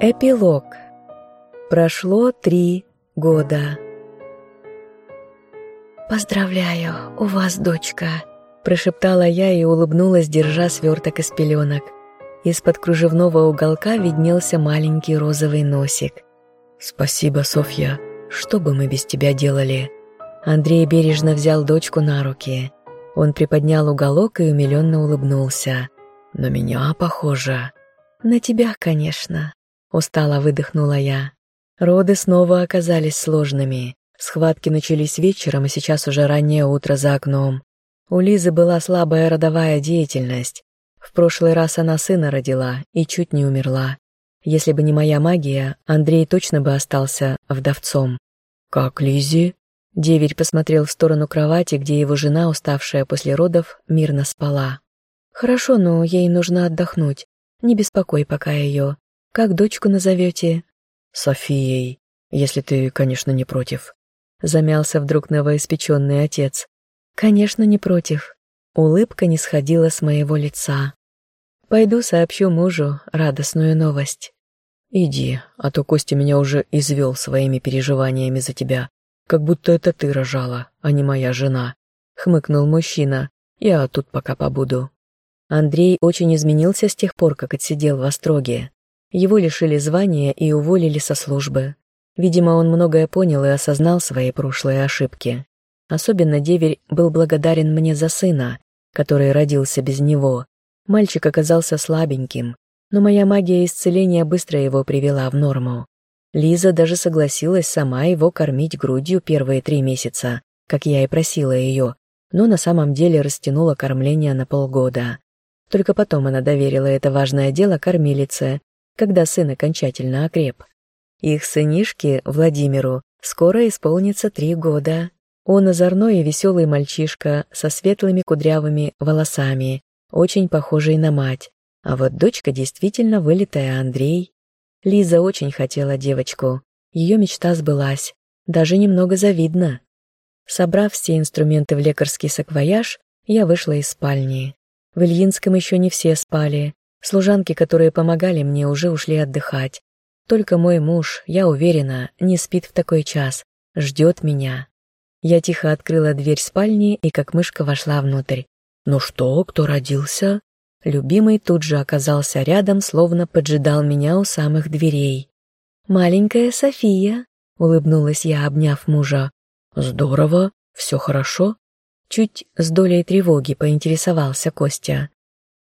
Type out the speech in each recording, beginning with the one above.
Эпилог. Прошло три года. «Поздравляю, у вас дочка», – прошептала я и улыбнулась, держа сверток из пеленок. Из-под кружевного уголка виднелся маленький розовый носик. «Спасибо, Софья. Что бы мы без тебя делали?» Андрей бережно взял дочку на руки. Он приподнял уголок и умиленно улыбнулся. «На меня похоже». «На тебя, конечно», — устало выдохнула я. Роды снова оказались сложными. Схватки начались вечером, и сейчас уже раннее утро за окном. У Лизы была слабая родовая деятельность. В прошлый раз она сына родила и чуть не умерла. Если бы не моя магия, Андрей точно бы остался вдовцом. «Как Лизи?» Деверь посмотрел в сторону кровати, где его жена, уставшая после родов, мирно спала. «Хорошо, но ей нужно отдохнуть. Не беспокой пока ее. Как дочку назовете?» «Софией, если ты, конечно, не против». Замялся вдруг новоиспеченный отец. «Конечно, не против». Улыбка не сходила с моего лица. «Пойду сообщу мужу радостную новость». «Иди, а то Костя меня уже извел своими переживаниями за тебя. Как будто это ты рожала, а не моя жена», — хмыкнул мужчина. «Я тут пока побуду». Андрей очень изменился с тех пор, как отсидел в Остроге. Его лишили звания и уволили со службы. Видимо, он многое понял и осознал свои прошлые ошибки. Особенно деверь был благодарен мне за сына, который родился без него. Мальчик оказался слабеньким, но моя магия исцеления быстро его привела в норму. Лиза даже согласилась сама его кормить грудью первые три месяца, как я и просила ее, но на самом деле растянула кормление на полгода. Только потом она доверила это важное дело кормилице, когда сын окончательно окреп. Их сынишке, Владимиру, скоро исполнится три года. Он озорной и веселый мальчишка со светлыми кудрявыми волосами, очень похожий на мать. А вот дочка действительно вылитая Андрей. Лиза очень хотела девочку. Ее мечта сбылась. Даже немного завидно. Собрав все инструменты в лекарский саквояж, я вышла из спальни. В Ильинском еще не все спали. Служанки, которые помогали мне, уже ушли отдыхать. Только мой муж, я уверена, не спит в такой час, ждет меня. Я тихо открыла дверь спальни и как мышка вошла внутрь. «Ну что, кто родился?» Любимый тут же оказался рядом, словно поджидал меня у самых дверей. «Маленькая София», — улыбнулась я, обняв мужа. «Здорово, все хорошо?» Чуть с долей тревоги поинтересовался Костя.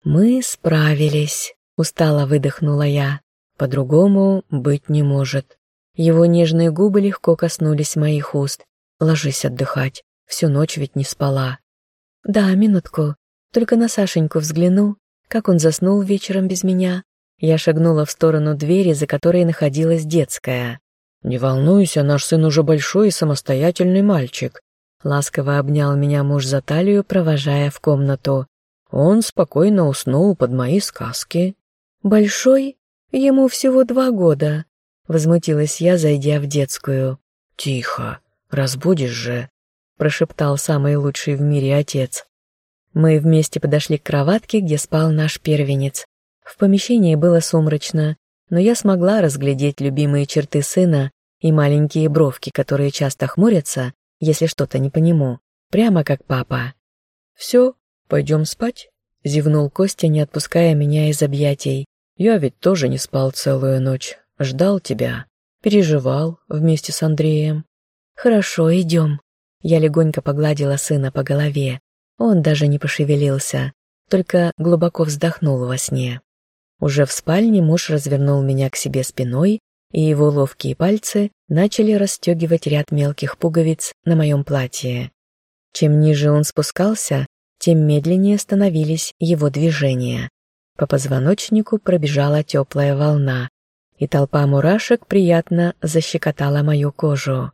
«Мы справились», — устало выдохнула я. «По-другому быть не может». Его нежные губы легко коснулись моих уст. «Ложись отдыхать, всю ночь ведь не спала». «Да, минутку, только на Сашеньку взгляну, как он заснул вечером без меня. Я шагнула в сторону двери, за которой находилась детская. «Не волнуйся, наш сын уже большой и самостоятельный мальчик», ласково обнял меня муж за талию, провожая в комнату. Он спокойно уснул под мои сказки. «Большой? Ему всего два года», — возмутилась я, зайдя в детскую. «Тихо, разбудишь же», — прошептал самый лучший в мире отец. Мы вместе подошли к кроватке, где спал наш первенец. В помещении было сумрачно, но я смогла разглядеть любимые черты сына и маленькие бровки, которые часто хмурятся, если что-то не по нему, прямо как папа. «Все, пойдем спать?» — зевнул Костя, не отпуская меня из объятий. «Я ведь тоже не спал целую ночь, ждал тебя, переживал вместе с Андреем». «Хорошо, идем». Я легонько погладила сына по голове. Он даже не пошевелился, только глубоко вздохнул во сне. Уже в спальне муж развернул меня к себе спиной, и его ловкие пальцы начали расстегивать ряд мелких пуговиц на моем платье. Чем ниже он спускался, тем медленнее становились его движения. По позвоночнику пробежала теплая волна, и толпа мурашек приятно защекотала мою кожу.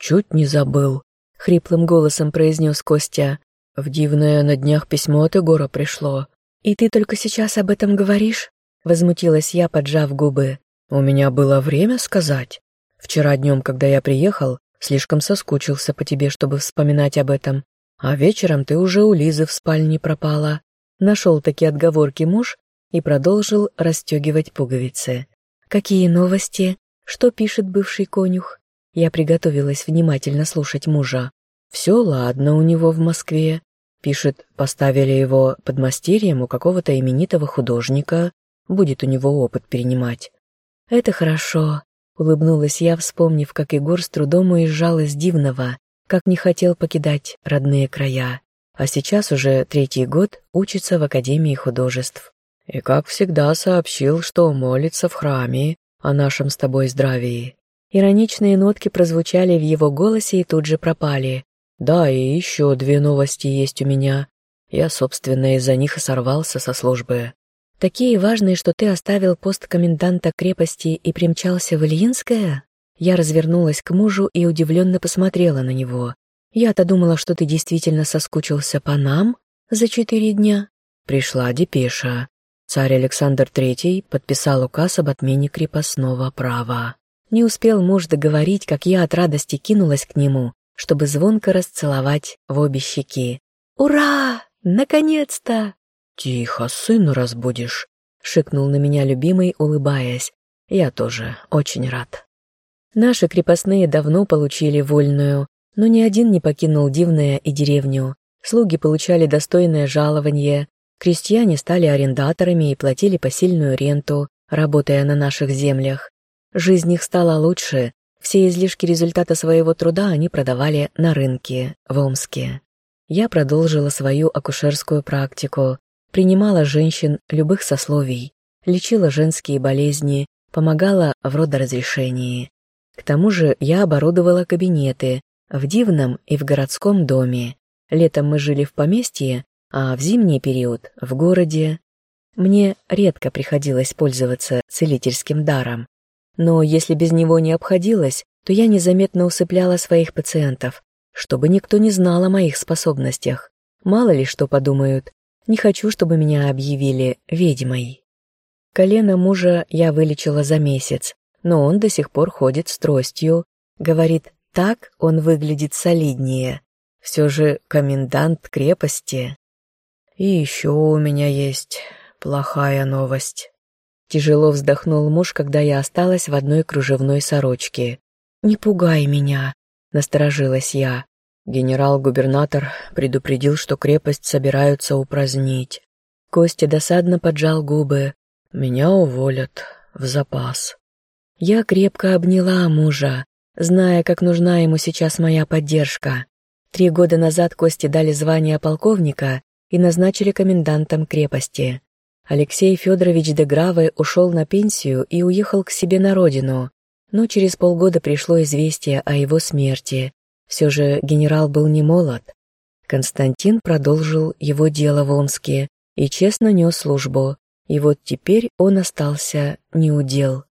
«Чуть не забыл», — хриплым голосом произнес Костя. В дивное на днях письмо от Егора пришло. «И ты только сейчас об этом говоришь?» Возмутилась я, поджав губы. «У меня было время сказать. Вчера днем, когда я приехал, слишком соскучился по тебе, чтобы вспоминать об этом. А вечером ты уже у Лизы в спальне пропала». Нашел такие отговорки муж и продолжил расстегивать пуговицы. Какие новости? Что пишет бывший конюх? Я приготовилась внимательно слушать мужа. Все ладно у него в Москве. Пишет, поставили его подмастерьем у какого-то именитого художника. Будет у него опыт перенимать. Это хорошо. Улыбнулась я, вспомнив, как Егор с трудом уезжал из Дивного, как не хотел покидать родные края. А сейчас уже третий год учится в Академии художеств. И, как всегда, сообщил, что молится в храме о нашем с тобой здравии. Ироничные нотки прозвучали в его голосе и тут же пропали. Да, и еще две новости есть у меня. Я, собственно, из-за них и сорвался со службы. Такие важные, что ты оставил пост коменданта крепости и примчался в Ильинское? Я развернулась к мужу и удивленно посмотрела на него. Я-то думала, что ты действительно соскучился по нам за четыре дня. Пришла депеша. Царь Александр III подписал указ об отмене крепостного права. Не успел муж договорить, как я от радости кинулась к нему, чтобы звонко расцеловать в обе щеки. «Ура! Наконец-то!» «Тихо, сына разбудишь», — шикнул на меня любимый, улыбаясь. «Я тоже очень рад». Наши крепостные давно получили вольную, но ни один не покинул Дивное и деревню. Слуги получали достойное жалование, крестьяне стали арендаторами и платили посильную ренту, работая на наших землях. Жизнь их стала лучше, все излишки результата своего труда они продавали на рынке в Омске. Я продолжила свою акушерскую практику, принимала женщин любых сословий, лечила женские болезни, помогала в родоразрешении. К тому же я оборудовала кабинеты в дивном и в городском доме. Летом мы жили в поместье, а в зимний период — в городе. Мне редко приходилось пользоваться целительским даром. Но если без него не обходилось, то я незаметно усыпляла своих пациентов, чтобы никто не знал о моих способностях. Мало ли что подумают, не хочу, чтобы меня объявили ведьмой. Колено мужа я вылечила за месяц, но он до сих пор ходит с тростью. Говорит, так он выглядит солиднее. Все же комендант крепости. И еще у меня есть плохая новость. Тяжело вздохнул муж, когда я осталась в одной кружевной сорочке. «Не пугай меня», — насторожилась я. Генерал-губернатор предупредил, что крепость собираются упразднить. Костя досадно поджал губы. «Меня уволят в запас». Я крепко обняла мужа, зная, как нужна ему сейчас моя поддержка. Три года назад Косте дали звание полковника и назначили комендантом крепости. Алексей Федорович де Граве ушел на пенсию и уехал к себе на родину, но через полгода пришло известие о его смерти, все же генерал был не молод. Константин продолжил его дело в Омске и честно нес службу, и вот теперь он остался неудел.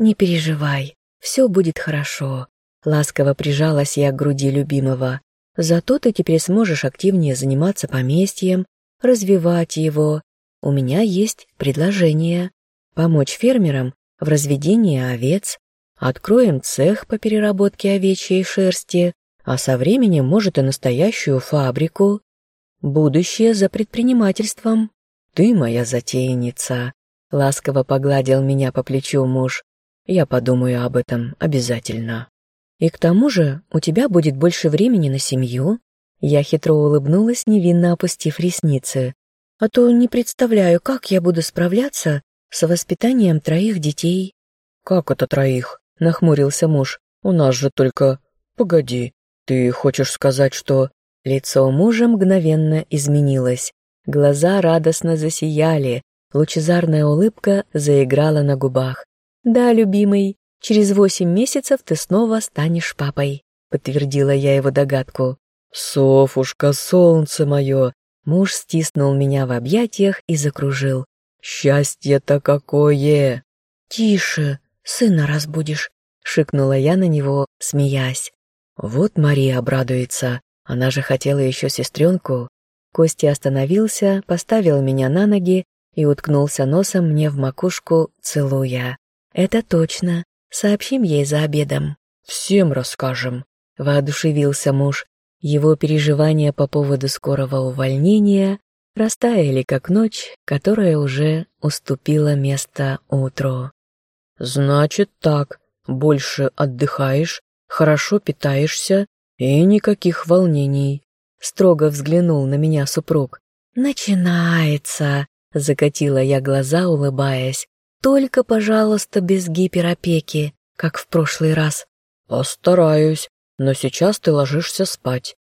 «Не переживай, все будет хорошо», — ласково прижалась я к груди любимого. «Зато ты теперь сможешь активнее заниматься поместьем, развивать его. У меня есть предложение. Помочь фермерам в разведении овец, откроем цех по переработке овечьей шерсти, а со временем, может, и настоящую фабрику. Будущее за предпринимательством. Ты моя затейница. Ласково погладил меня по плечу муж. Я подумаю об этом обязательно. И к тому же у тебя будет больше времени на семью. Я хитро улыбнулась, невинно опустив ресницы. А то не представляю, как я буду справляться с воспитанием троих детей. Как это троих? Нахмурился муж. У нас же только... Погоди, «Ты хочешь сказать, что...» Лицо мужа мгновенно изменилось. Глаза радостно засияли, лучезарная улыбка заиграла на губах. «Да, любимый, через восемь месяцев ты снова станешь папой», подтвердила я его догадку. «Софушка, солнце мое!» Муж стиснул меня в объятиях и закружил. «Счастье-то какое!» «Тише, сына разбудишь», — шикнула я на него, смеясь. Вот Мария обрадуется, она же хотела еще сестренку. Костя остановился, поставил меня на ноги и уткнулся носом мне в макушку, целуя. «Это точно. Сообщим ей за обедом». «Всем расскажем», — воодушевился муж. Его переживания по поводу скорого увольнения растаяли, как ночь, которая уже уступила место утру. Значит так, больше отдыхаешь, хорошо питаешься и никаких волнений. Строго взглянул на меня супруг. «Начинается!» — закатила я глаза, улыбаясь. «Только, пожалуйста, без гиперопеки, как в прошлый раз». «Постараюсь, но сейчас ты ложишься спать».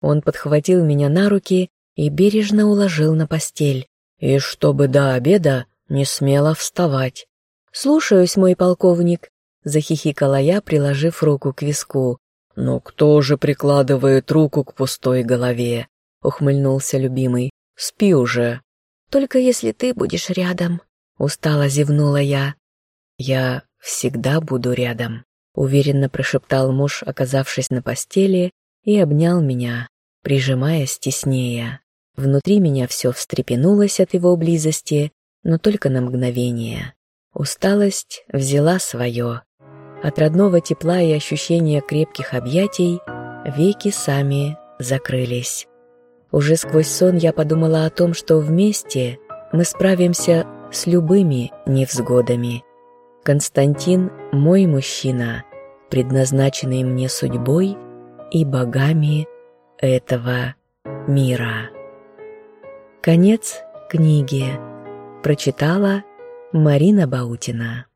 Он подхватил меня на руки и бережно уложил на постель. «И чтобы до обеда не смело вставать». «Слушаюсь, мой полковник», — захихикала я, приложив руку к виску. «Но кто же прикладывает руку к пустой голове?» — ухмыльнулся любимый. «Спи уже». «Только если ты будешь рядом», — устало зевнула я. «Я всегда буду рядом», — уверенно прошептал муж, оказавшись на постели, и обнял меня, прижимаясь теснее. Внутри меня все встрепенулось от его близости, но только на мгновение. Усталость взяла свое. От родного тепла и ощущения крепких объятий веки сами закрылись. Уже сквозь сон я подумала о том, что вместе мы справимся с любыми невзгодами. Константин – мой мужчина, предназначенный мне судьбой и богами этого мира. Конец книги. Прочитала Марина Баутина.